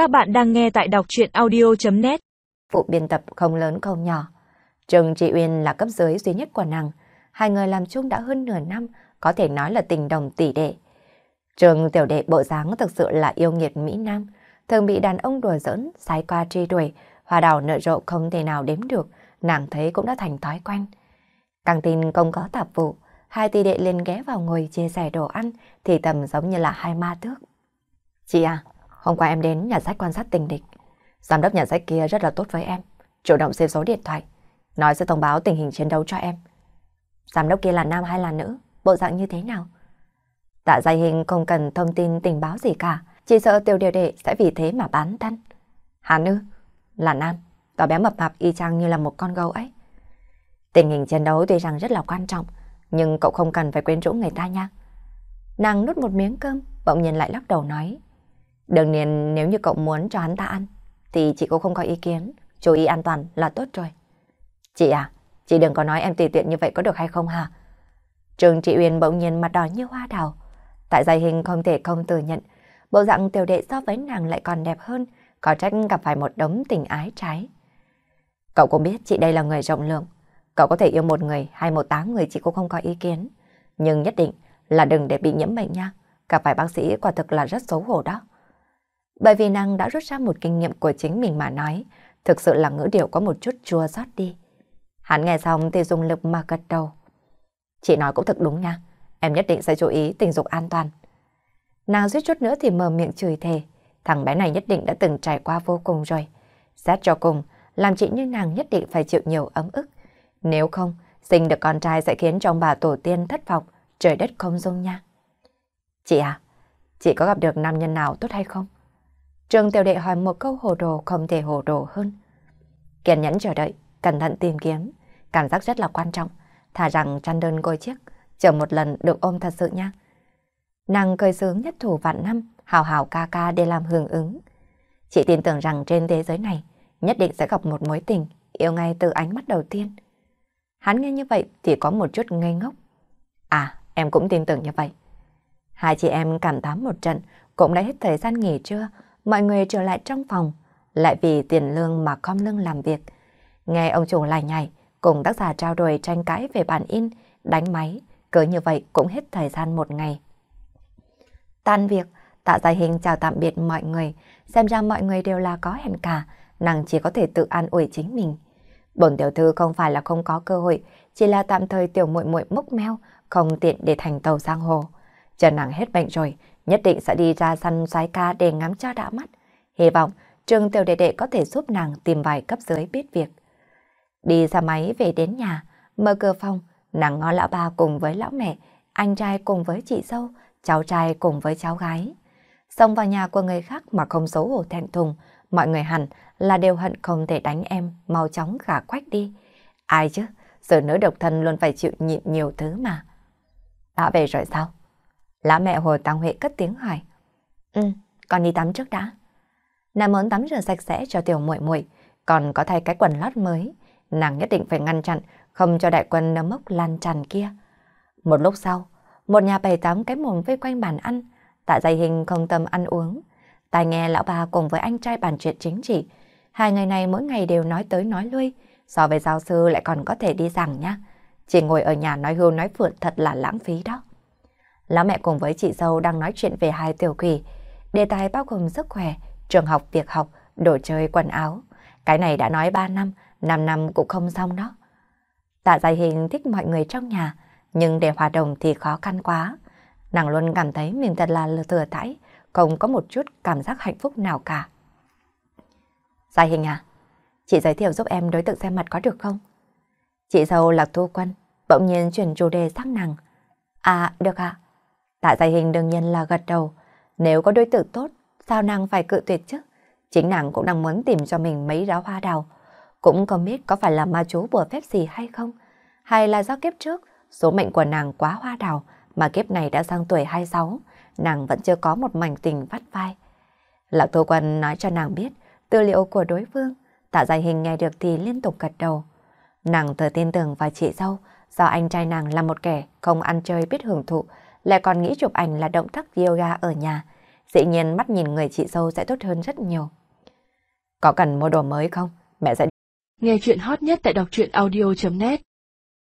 Các bạn đang nghe tại đọc truyện audio.net Vụ biên tập không lớn không nhỏ. trương Trị Uyên là cấp dưới duy nhất của nàng. Hai người làm chung đã hơn nửa năm, có thể nói là tình đồng tỷ đệ. Trường tiểu đệ bộ dáng thực sự là yêu nghiệt Mỹ Nam, thường bị đàn ông đùa giỡn, sai qua truy đuổi, hoa đào nợ rộ không thể nào đếm được, nàng thấy cũng đã thành thói quen. Càng tin không có tạp vụ, hai tỷ đệ lên ghé vào ngồi chia sẻ đồ ăn thì tầm giống như là hai ma tước. Chị à, hôm qua em đến nhà sách quan sát tình địch. Giám đốc nhà sách kia rất là tốt với em, chủ động xem số điện thoại, nói sẽ thông báo tình hình chiến đấu cho em. Giám đốc kia là nam hay là nữ, bộ dạng như thế nào? Tạ Giai Hình không cần thông tin tình báo gì cả, chỉ sợ tiểu điều đệ sẽ vì thế mà bán thân. Hàn ư, là nam, có bé mập mạp y chang như là một con gấu ấy. Tình hình chiến đấu tuy rằng rất là quan trọng, nhưng cậu không cần phải quyến rũ người ta nha. Nàng nuốt một miếng cơm, bỗng nhiên lại lắc đầu nói. Đương nhiên nếu như cậu muốn cho hắn ta ăn, thì chị cũng không có ý kiến, chú ý an toàn là tốt rồi. Chị à, chị đừng có nói em tùy tiện như vậy có được hay không hả? Trường Trị Uyên bỗng nhiên mặt đỏ như hoa đào. Tại giai hình không thể không thừa nhận, bộ dạng tiểu đệ so với nàng lại còn đẹp hơn, có trách gặp phải một đống tình ái trái. Cậu cũng biết chị đây là người rộng lượng, cậu có thể yêu một người hay một tám người chị cũng không có ý kiến. Nhưng nhất định là đừng để bị nhiễm bệnh nha, gặp phải bác sĩ quả thực là rất xấu hổ đó. Bởi vì nàng đã rút ra một kinh nghiệm của chính mình mà nói, thực sự là ngữ điệu có một chút chua xót đi. Hắn nghe xong thì dùng lực mà gật đầu. Chị nói cũng thật đúng nha, em nhất định sẽ chú ý tình dục an toàn. Nàng suýt chút nữa thì mở miệng chửi thề, thằng bé này nhất định đã từng trải qua vô cùng rồi. Xét cho cùng, làm chị như nàng nhất định phải chịu nhiều ấm ức. Nếu không, sinh được con trai sẽ khiến trong bà tổ tiên thất vọng, trời đất không dung nha. Chị à, chị có gặp được nam nhân nào tốt hay không? Trường tiểu đệ hỏi một câu hồ đồ không thể hồ đồ hơn. Kiên nhẫn chờ đợi, cẩn thận tìm kiếm, cảm giác rất là quan trọng. Thà rằng chăn đơn gối chiếc, chờ một lần được ôm thật sự nha. Nàng cười sướng nhất thủ vạn năm, hào hào ca ca để làm hưởng ứng. Chị tin tưởng rằng trên thế giới này nhất định sẽ gặp một mối tình, yêu ngay từ ánh mắt đầu tiên. Hắn nghe như vậy thì có một chút ngây ngốc. À, em cũng tin tưởng như vậy. Hai chị em cảm thán một trận, cũng đã hết thời gian nghỉ trưa, mọi người trở lại trong phòng, lại vì tiền lương mà khom lưng làm việc. Nghe ông chủ lại nhảy, cùng tác giả trao đổi tranh cãi về bản in, đánh máy, cứ như vậy cũng hết thời gian một ngày. Tan việc, tạ giải hình chào tạm biệt mọi người, xem ra mọi người đều là có hẹn cả, nàng chỉ có thể tự an ủi chính mình. Bổn tiểu thư không phải là không có cơ hội, chỉ là tạm thời tiểu muội muội mốc meo, không tiện để thành tàu sang hồ. Chờ nàng hết bệnh rồi, nhất định sẽ đi ra săn xoái ca để ngắm cho đã mắt. Hy vọng trường tiểu đệ đệ có thể giúp nàng tìm vài cấp dưới biết việc. Đi ra máy về đến nhà, mở cửa phòng, nàng ngó lão ba cùng với lão mẹ, anh trai cùng với chị dâu, cháu trai cùng với cháu gái. Xông vào nhà của người khác mà không xấu hổ thẹn thùng, mọi người hẳn là đều hận không thể đánh em, mau chóng gả quách đi. Ai chứ, giờ nữ độc thân luôn phải chịu nhịn nhiều thứ mà. Đã về rồi sao? Lão mẹ Hồ Tăng Huệ cất tiếng hỏi. Ừ, con đi tắm trước đã. Nàng muốn tắm rửa sạch sẽ cho tiểu muội muội, còn có thay cái quần lót mới. Nàng nhất định phải ngăn chặn, không cho đại quân nấm mốc lan tràn kia. Một lúc sau, một nhà bày tắm cái mồm vây quanh bàn ăn, tạ dày hình không tâm ăn uống. Tai nghe lão bà cùng với anh trai bàn chuyện chính trị. Hai người này mỗi ngày đều nói tới nói lui, so với giáo sư lại còn có thể đi giảng nha. Chỉ ngồi ở nhà nói hưu nói phượt thật là lãng phí đó. Lão mẹ cùng với chị dâu đang nói chuyện về hai tiểu quỷ. Đề tài bao gồm sức khỏe, trường học, việc học, đồ chơi, quần áo. Cái này đã nói 3 năm, 5 năm cũng không xong đó. Tạ Dài Hình thích mọi người trong nhà, nhưng để hòa đồng thì khó khăn quá. Nàng luôn cảm thấy mình thật là thừa thãi, không có một chút cảm giác hạnh phúc nào cả. Dài Hình à, chị giới thiệu giúp em đối tượng xem mặt có được không? Chị dâu Lạc Thu Quân bỗng nhiên chuyển chủ đề sang nàng. À, được ạ. Tạ Giải Hình đương nhiên là gật đầu. Nếu có đối tượng tốt, sao nàng phải cự tuyệt chứ? Chính nàng cũng đang muốn tìm cho mình mấy đóa hoa đào. Cũng không biết có phải là ma chú bùa phép gì hay không? Hay là do kiếp trước, số mệnh của nàng quá hoa đào mà kiếp này đã sang tuổi 26, nàng vẫn chưa có một mảnh tình vắt vai. Lạc Tô Quân nói cho nàng biết tư liệu của đối phương, tạ giải hình nghe được thì liên tục gật đầu. Nàng thờ tin tưởng vào chị dâu, do anh trai nàng là một kẻ không ăn chơi biết hưởng thụ, lại còn nghĩ chụp ảnh là động tác yoga ở nhà. dĩ nhiên mắt nhìn người chị dâu sẽ tốt hơn rất nhiều. Có cần mua đồ mới không? Mẹ sẽ... Nghe chuyện hot nhất tại đọc truyện audio.net